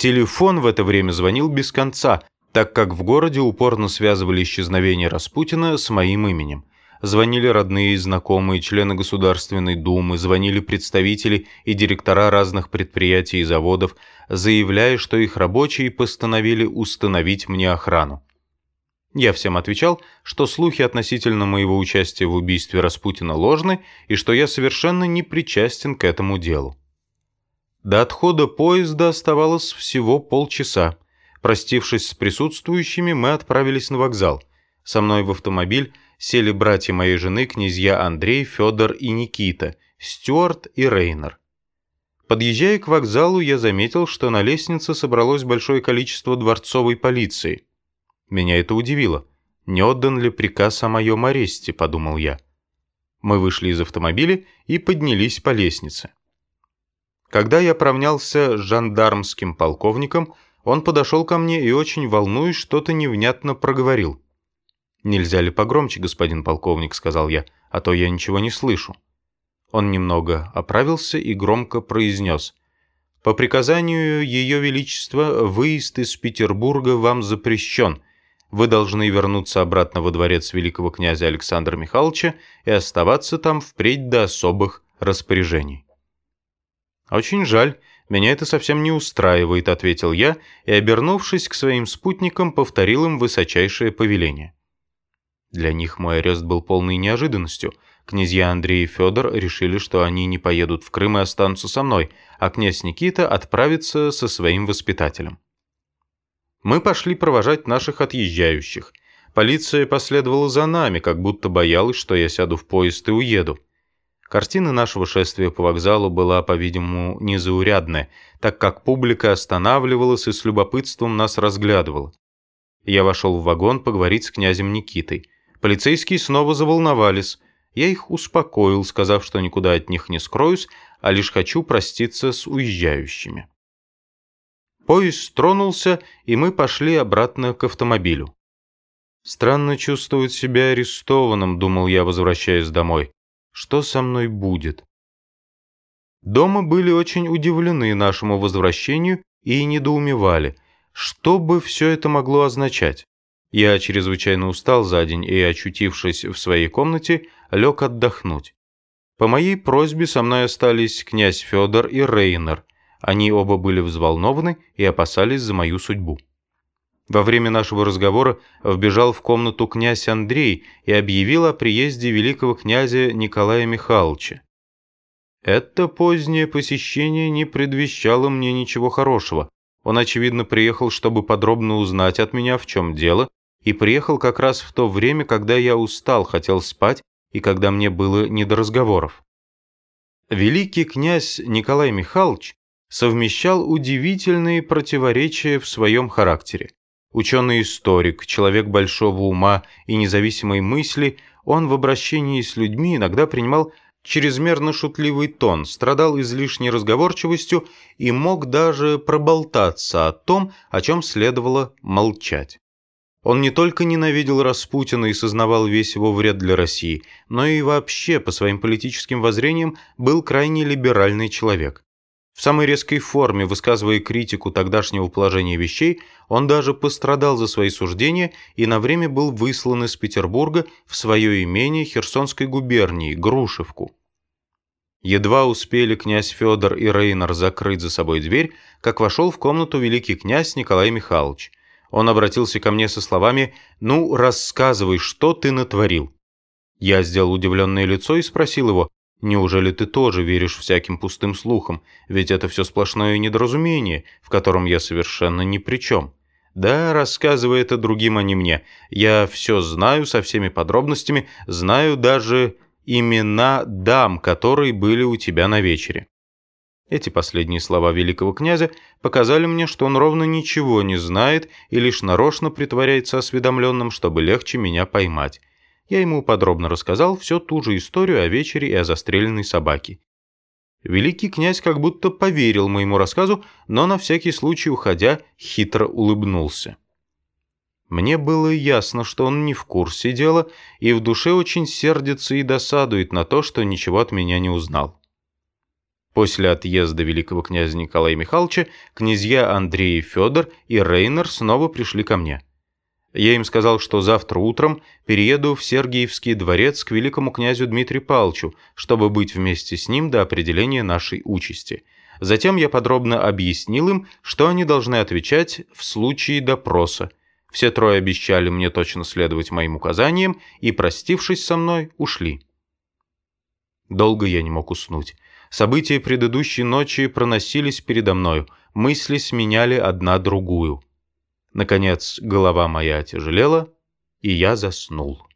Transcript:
Телефон в это время звонил без конца, так как в городе упорно связывали исчезновение Распутина с моим именем. Звонили родные и знакомые, члены Государственной Думы, звонили представители и директора разных предприятий и заводов, заявляя, что их рабочие постановили установить мне охрану. Я всем отвечал, что слухи относительно моего участия в убийстве Распутина ложны и что я совершенно не причастен к этому делу. До отхода поезда оставалось всего полчаса. Простившись с присутствующими, мы отправились на вокзал. Со мной в автомобиль сели братья моей жены, князья Андрей, Федор и Никита, Стюарт и Рейнер. Подъезжая к вокзалу, я заметил, что на лестнице собралось большое количество дворцовой полиции – меня это удивило. Не отдан ли приказ о моем аресте, подумал я. Мы вышли из автомобиля и поднялись по лестнице. Когда я провнялся с жандармским полковником, он подошел ко мне и, очень волнуясь, что-то невнятно проговорил. «Нельзя ли погромче, господин полковник?» — сказал я, — «а то я ничего не слышу». Он немного оправился и громко произнес. «По приказанию Ее Величества выезд из Петербурга вам запрещен, вы должны вернуться обратно во дворец великого князя Александра Михайловича и оставаться там впредь до особых распоряжений. «Очень жаль, меня это совсем не устраивает», — ответил я и, обернувшись к своим спутникам, повторил им высочайшее повеление. Для них мой арест был полной неожиданностью. Князья Андрей и Федор решили, что они не поедут в Крым и останутся со мной, а князь Никита отправится со своим воспитателем. Мы пошли провожать наших отъезжающих. Полиция последовала за нами, как будто боялась, что я сяду в поезд и уеду. Картина нашего шествия по вокзалу была, по-видимому, незаурядная, так как публика останавливалась и с любопытством нас разглядывала. Я вошел в вагон поговорить с князем Никитой. Полицейские снова заволновались. Я их успокоил, сказав, что никуда от них не скроюсь, а лишь хочу проститься с уезжающими. Поезд тронулся, и мы пошли обратно к автомобилю. «Странно чувствовать себя арестованным», — думал я, возвращаясь домой. «Что со мной будет?» Дома были очень удивлены нашему возвращению и недоумевали, что бы все это могло означать. Я чрезвычайно устал за день и, очутившись в своей комнате, лег отдохнуть. По моей просьбе со мной остались князь Федор и Рейнер, они оба были взволнованы и опасались за мою судьбу. Во время нашего разговора вбежал в комнату князь Андрей и объявил о приезде великого князя Николая Михайловича. Это позднее посещение не предвещало мне ничего хорошего. Он, очевидно, приехал, чтобы подробно узнать от меня, в чем дело, и приехал как раз в то время, когда я устал, хотел спать, и когда мне было не до разговоров. Великий князь Николай Михайлович совмещал удивительные противоречия в своем характере. Ученый-историк, человек большого ума и независимой мысли, он в обращении с людьми иногда принимал чрезмерно шутливый тон, страдал излишней разговорчивостью и мог даже проболтаться о том, о чем следовало молчать. Он не только ненавидел Распутина и сознавал весь его вред для России, но и вообще по своим политическим воззрениям был крайне либеральный человек. В самой резкой форме, высказывая критику тогдашнего положения вещей, он даже пострадал за свои суждения и на время был выслан из Петербурга в свое имение Херсонской губернии, Грушевку. Едва успели князь Федор и Рейнер закрыть за собой дверь, как вошел в комнату великий князь Николай Михайлович. Он обратился ко мне со словами «Ну, рассказывай, что ты натворил». Я сделал удивленное лицо и спросил его Неужели ты тоже веришь всяким пустым слухам? Ведь это все сплошное недоразумение, в котором я совершенно ни при чем. Да, рассказывай это другим, а не мне. Я все знаю со всеми подробностями, знаю даже имена дам, которые были у тебя на вечере. Эти последние слова великого князя показали мне, что он ровно ничего не знает и лишь нарочно притворяется осведомленным, чтобы легче меня поймать я ему подробно рассказал всю ту же историю о вечере и о застреленной собаке. Великий князь как будто поверил моему рассказу, но на всякий случай, уходя, хитро улыбнулся. Мне было ясно, что он не в курсе дела и в душе очень сердится и досадует на то, что ничего от меня не узнал. После отъезда великого князя Николая Михайловича князья Андрей и Федор и Рейнер снова пришли ко мне. Я им сказал, что завтра утром перееду в Сергиевский дворец к великому князю Дмитрию Павловичу, чтобы быть вместе с ним до определения нашей участи. Затем я подробно объяснил им, что они должны отвечать в случае допроса. Все трое обещали мне точно следовать моим указаниям и, простившись со мной, ушли. Долго я не мог уснуть. События предыдущей ночи проносились передо мною, мысли сменяли одна другую. Наконец, голова моя тяжелела, и я заснул.